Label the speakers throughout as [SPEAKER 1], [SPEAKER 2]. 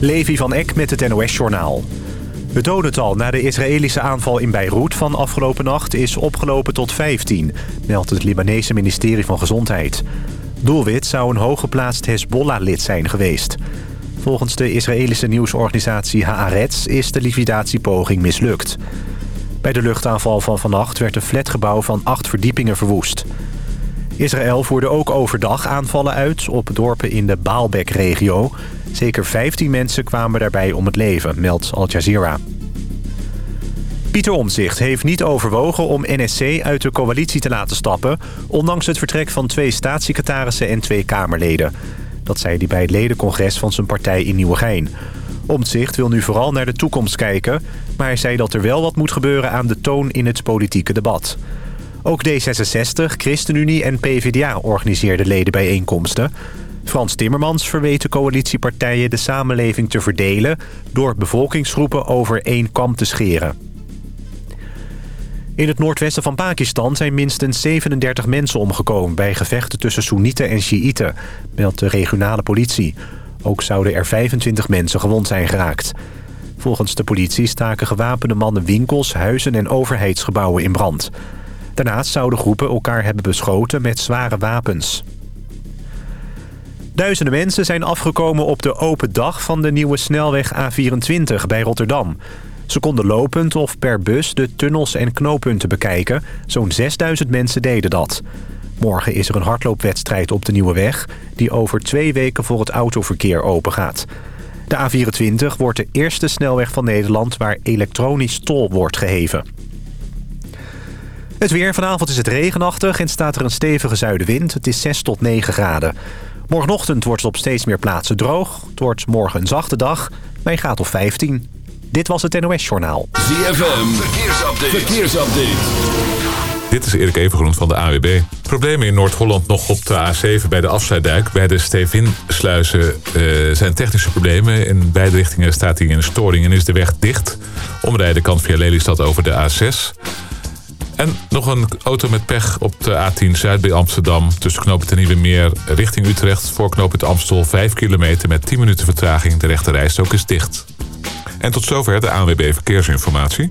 [SPEAKER 1] Levi van Eck met het NOS-journaal. Het dodental na de Israëlische aanval in Beirut van afgelopen nacht is opgelopen tot 15, meldt het Libanese ministerie van Gezondheid. Doelwit zou een hooggeplaatst Hezbollah-lid zijn geweest. Volgens de Israëlische nieuwsorganisatie Haaretz is de liquidatiepoging mislukt. Bij de luchtaanval van vannacht werd een flatgebouw van acht verdiepingen verwoest. Israël voerde ook overdag aanvallen uit op dorpen in de Baalbek-regio. Zeker 15 mensen kwamen daarbij om het leven, meldt Al Jazeera. Pieter Omtzigt heeft niet overwogen om NSC uit de coalitie te laten stappen... ondanks het vertrek van twee staatssecretarissen en twee Kamerleden. Dat zei hij bij het ledencongres van zijn partij in Nieuwegein. Omtzigt wil nu vooral naar de toekomst kijken... maar hij zei dat er wel wat moet gebeuren aan de toon in het politieke debat. Ook D66, ChristenUnie en PvdA organiseerden ledenbijeenkomsten. Frans Timmermans verweet de coalitiepartijen de samenleving te verdelen... door bevolkingsgroepen over één kam te scheren. In het noordwesten van Pakistan zijn minstens 37 mensen omgekomen... bij gevechten tussen Soenieten en Sjiïten, meldt de regionale politie. Ook zouden er 25 mensen gewond zijn geraakt. Volgens de politie staken gewapende mannen winkels, huizen en overheidsgebouwen in brand. Daarnaast zouden groepen elkaar hebben beschoten met zware wapens. Duizenden mensen zijn afgekomen op de open dag van de nieuwe snelweg A24 bij Rotterdam. Ze konden lopend of per bus de tunnels en knooppunten bekijken. Zo'n 6000 mensen deden dat. Morgen is er een hardloopwedstrijd op de nieuwe weg... die over twee weken voor het autoverkeer opengaat. De A24 wordt de eerste snelweg van Nederland... waar elektronisch tol wordt geheven. Het weer. Vanavond is het regenachtig en staat er een stevige zuidenwind. Het is 6 tot 9 graden. Morgenochtend wordt het op steeds meer plaatsen droog. Het wordt morgen een zachte dag bij een graad of 15. Dit was het NOS Journaal.
[SPEAKER 2] ZFM. Verkeersupdate. Verkeersupdate.
[SPEAKER 3] Dit is Erik Evengroen van de AWB. Problemen in Noord-Holland nog op de A7 bij de afsluitdijk. Bij de Stevinsluizen uh, zijn technische problemen. In beide richtingen staat hij in storing en is de weg dicht. Omrijden kan via Lelystad over de A6. En nog een auto met pech op de A10 Zuid bij Amsterdam. Tussen knooppunt en Nieuwe Meer richting Utrecht. Voor knooppunt Amstel 5 kilometer met 10 minuten vertraging. De rechte rijstok is dicht. En tot zover de ANWB Verkeersinformatie.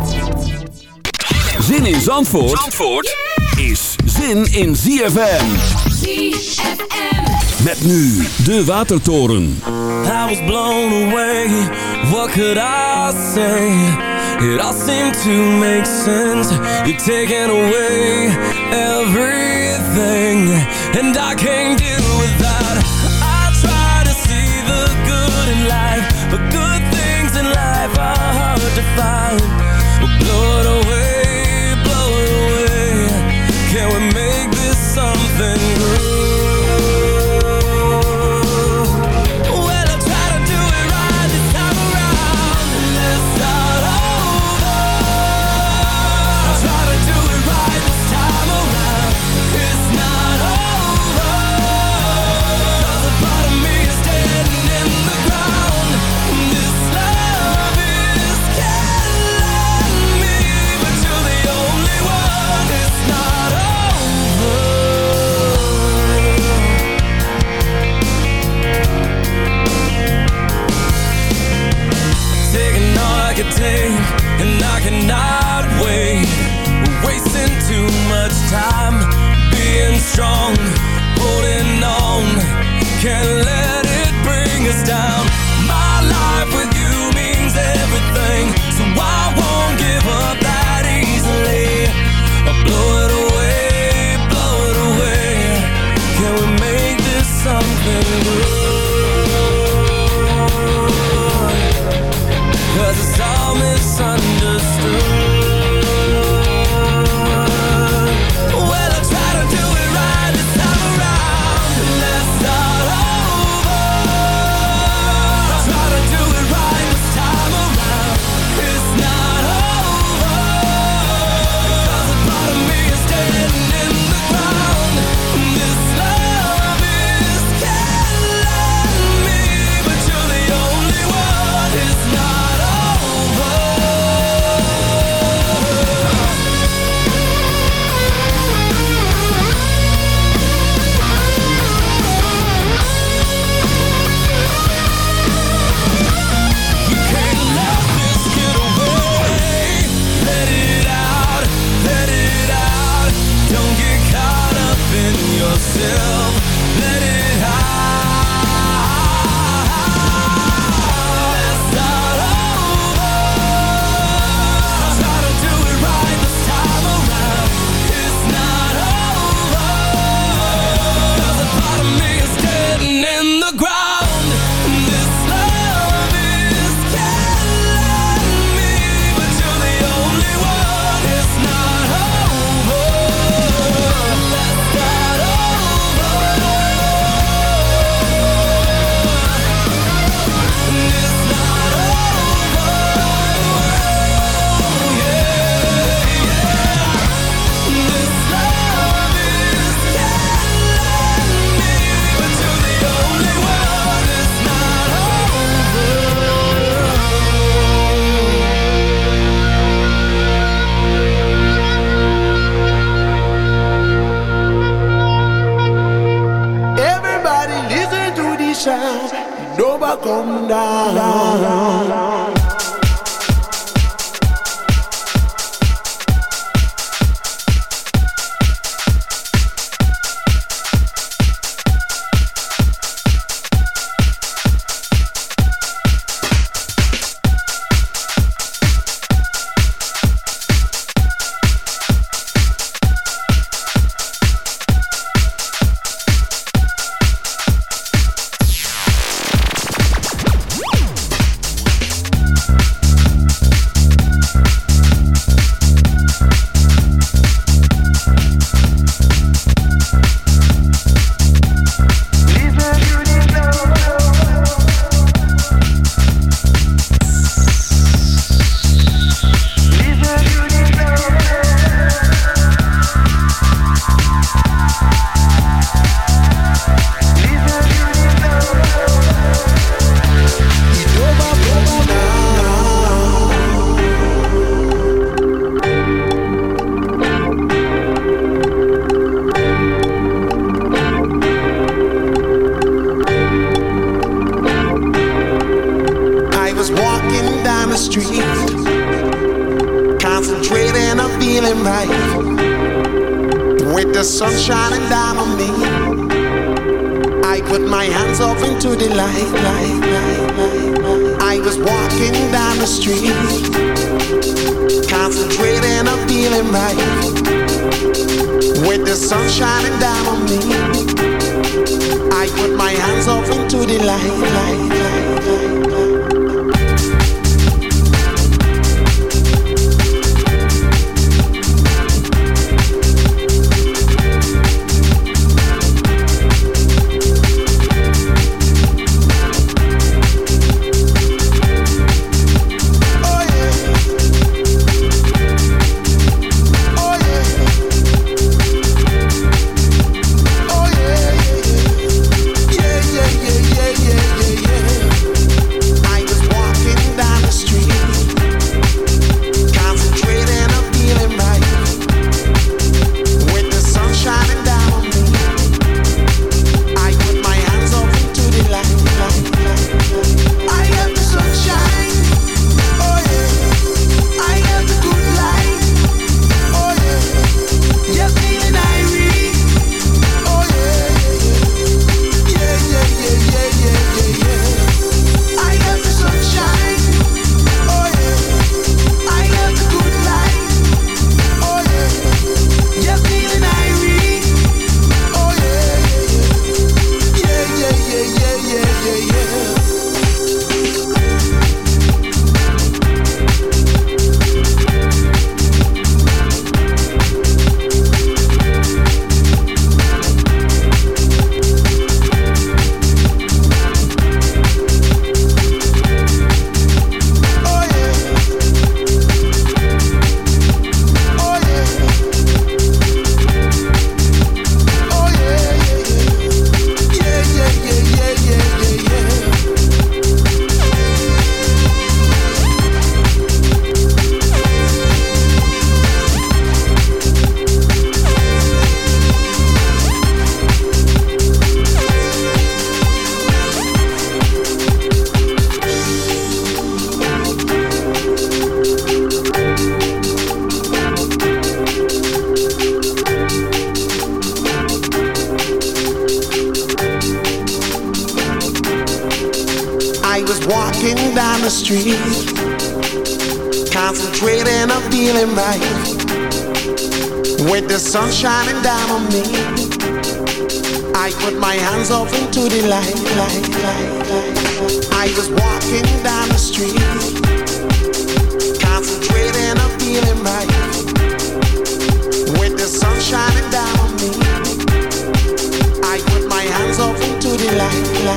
[SPEAKER 2] Zin in Zandvoort, Zandvoort is zin in ZFM.
[SPEAKER 4] ZFM.
[SPEAKER 2] Met nu de Watertoren.
[SPEAKER 5] I was blown away, what could I say? It all seemed to make sense You're taking away everything And I can't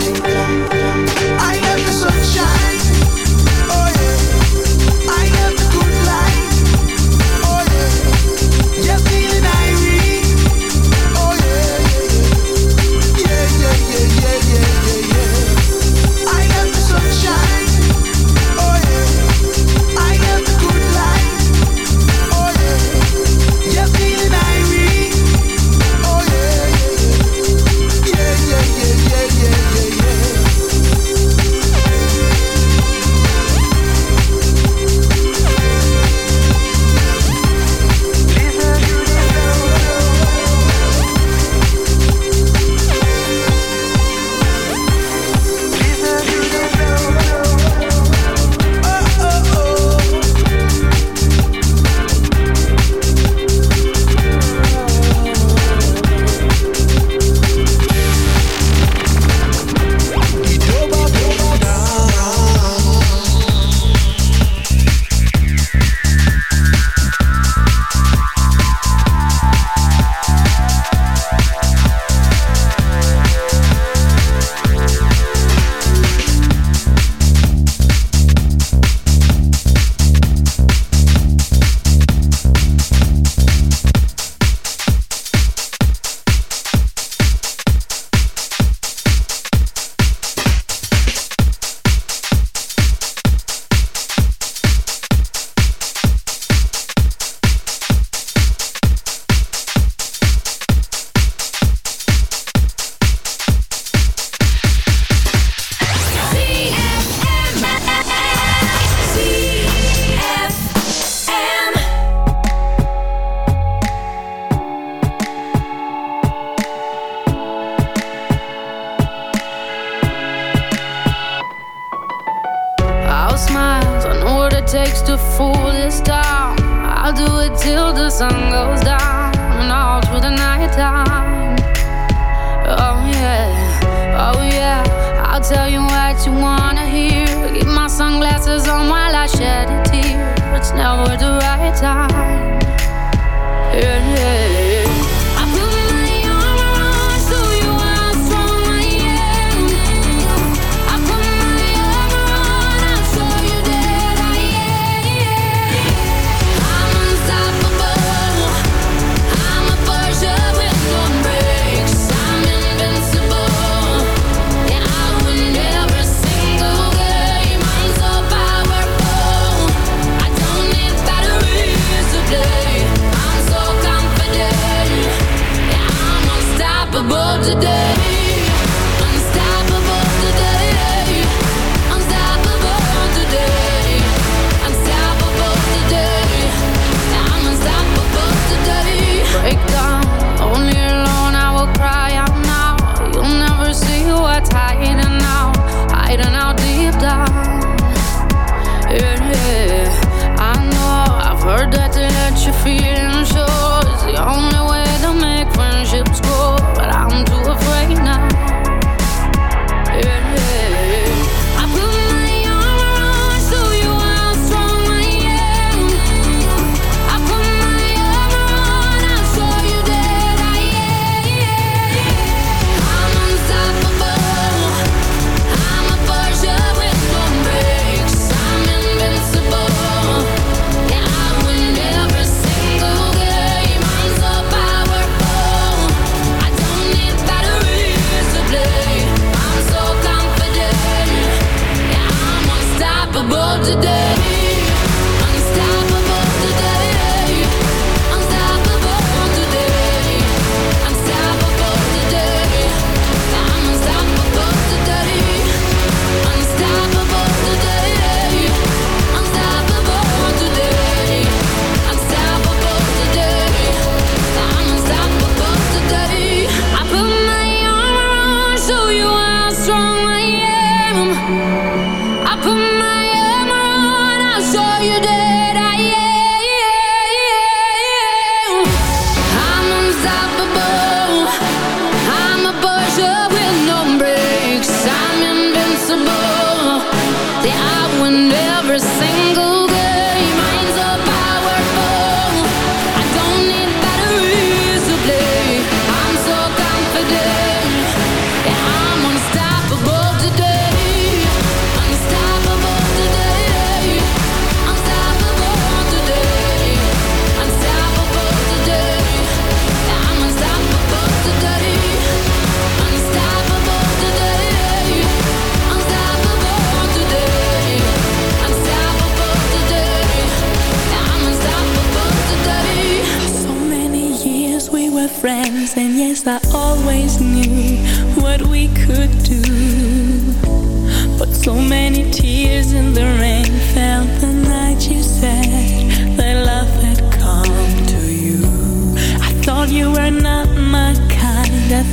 [SPEAKER 6] light.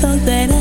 [SPEAKER 6] Thought that I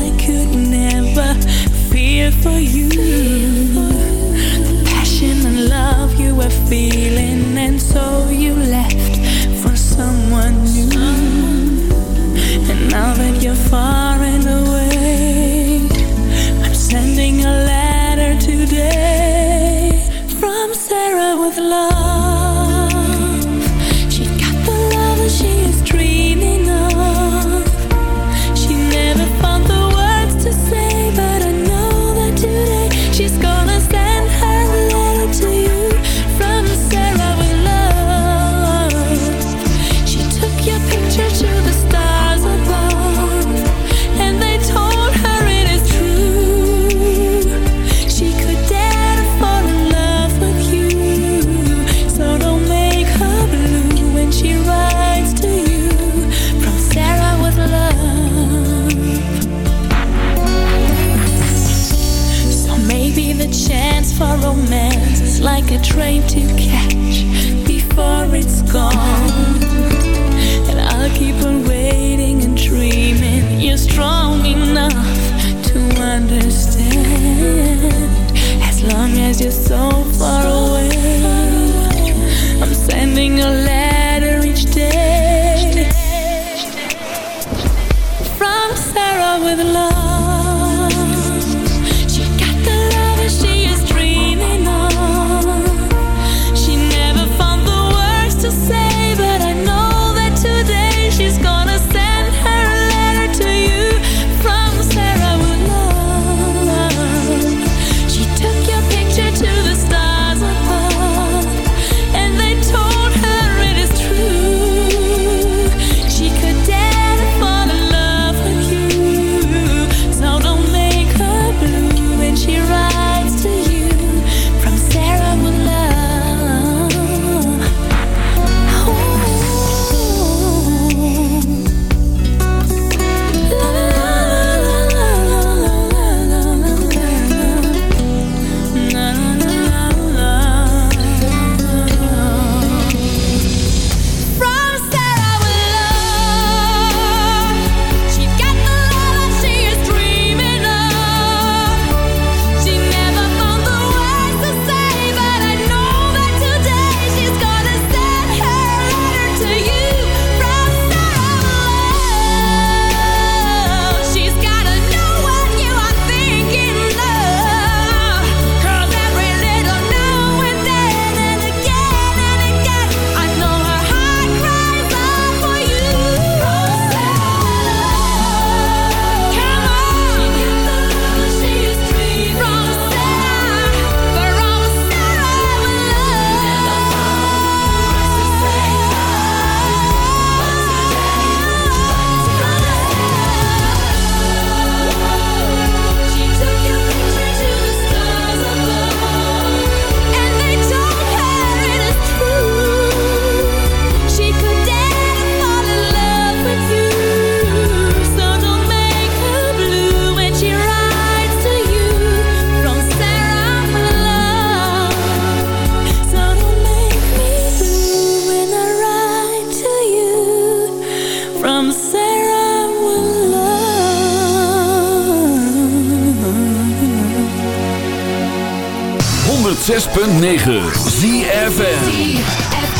[SPEAKER 7] 106.9 ZFN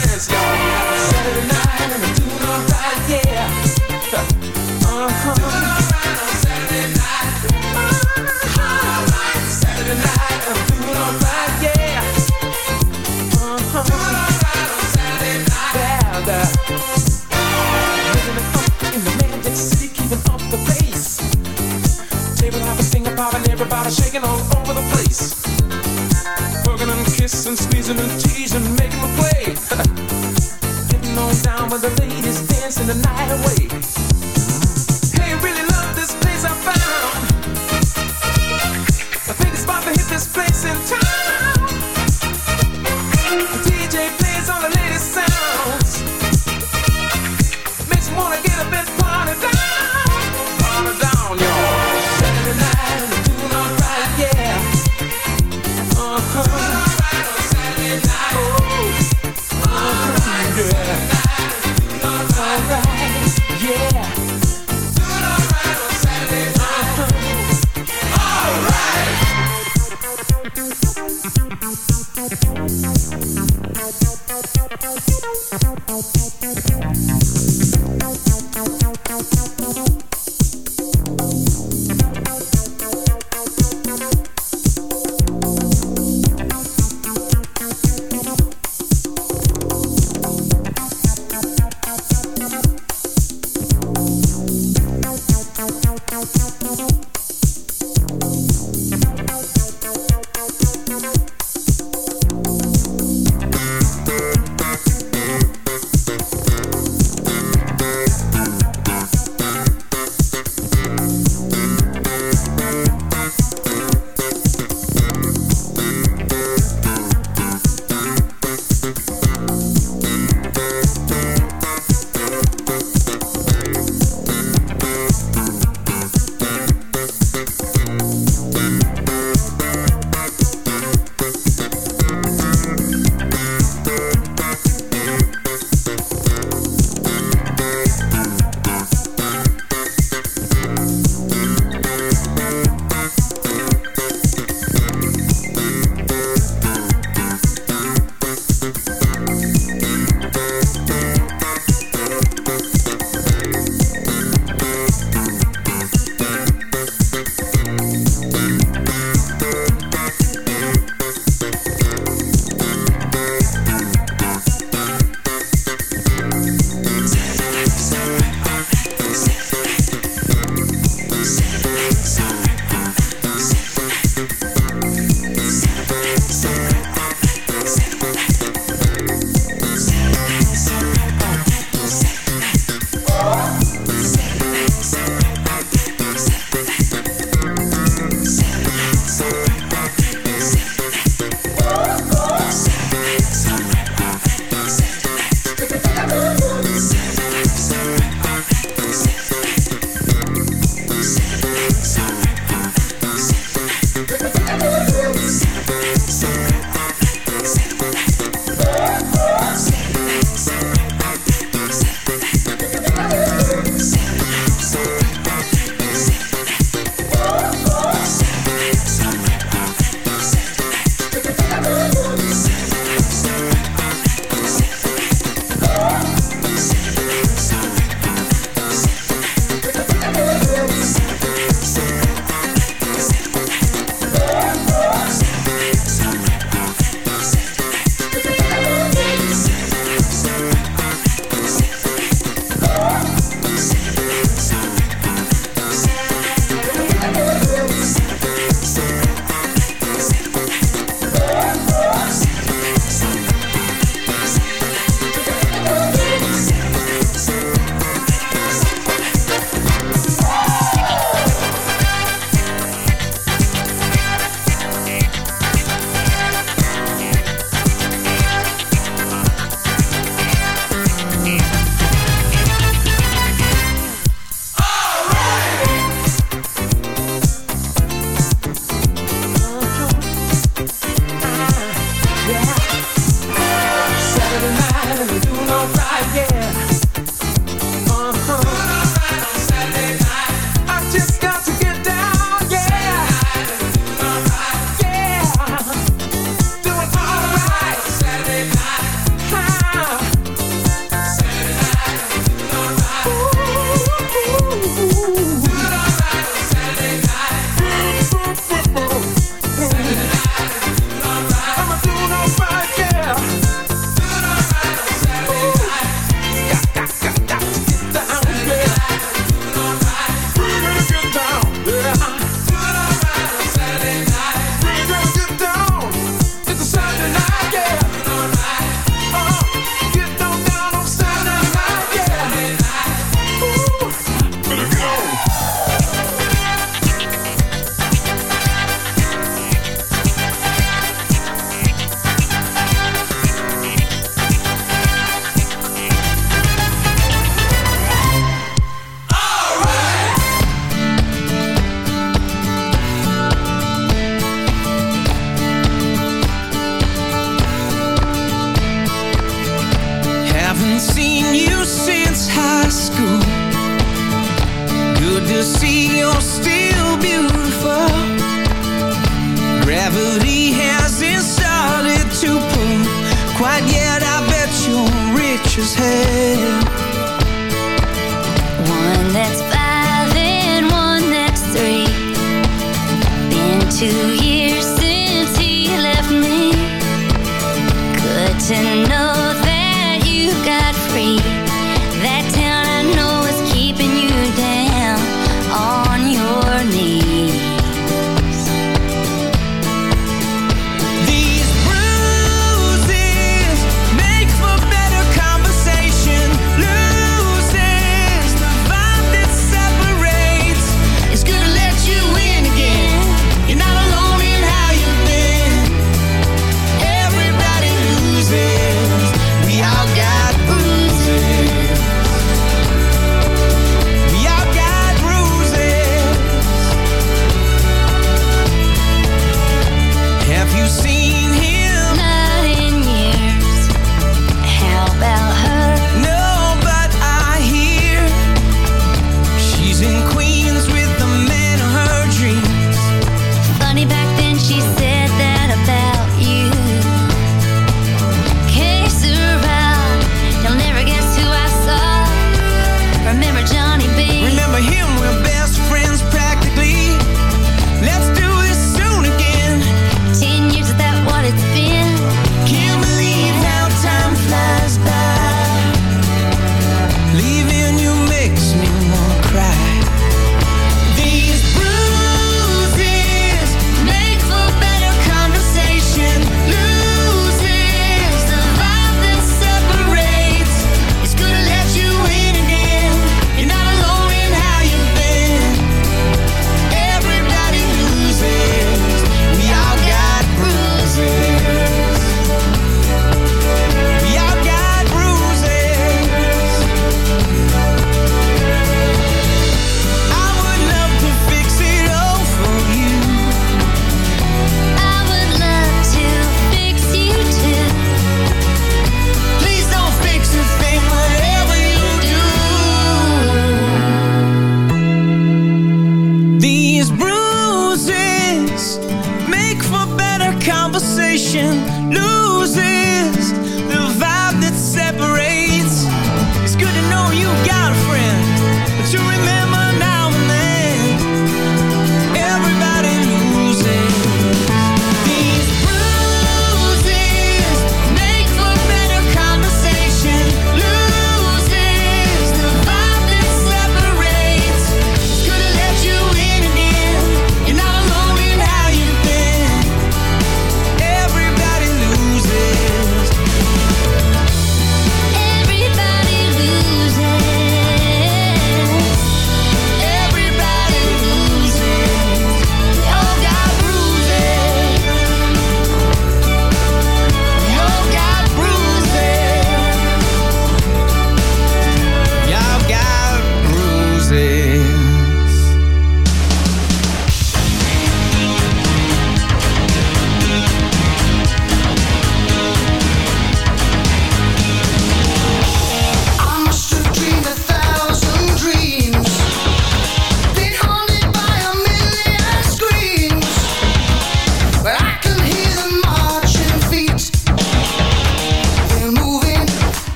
[SPEAKER 8] Chance, y'all. Saturday night yeah. Uh-huh. On Saturday night. Saturday night, yeah. Uh-huh. On Saturday night. Living it up in the Magic City, keeping up the pace. Table hopping, everybody shaking all and squeezing and teasing, making a play. Getting on down with the ladies, dancing the night away. Hey, really love this place I found. I think it's about to hit this place in town.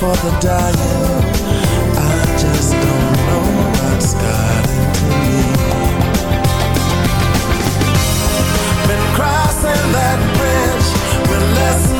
[SPEAKER 5] for the
[SPEAKER 9] dying. I just don't know what's got into me. Been crossing that bridge with
[SPEAKER 2] less.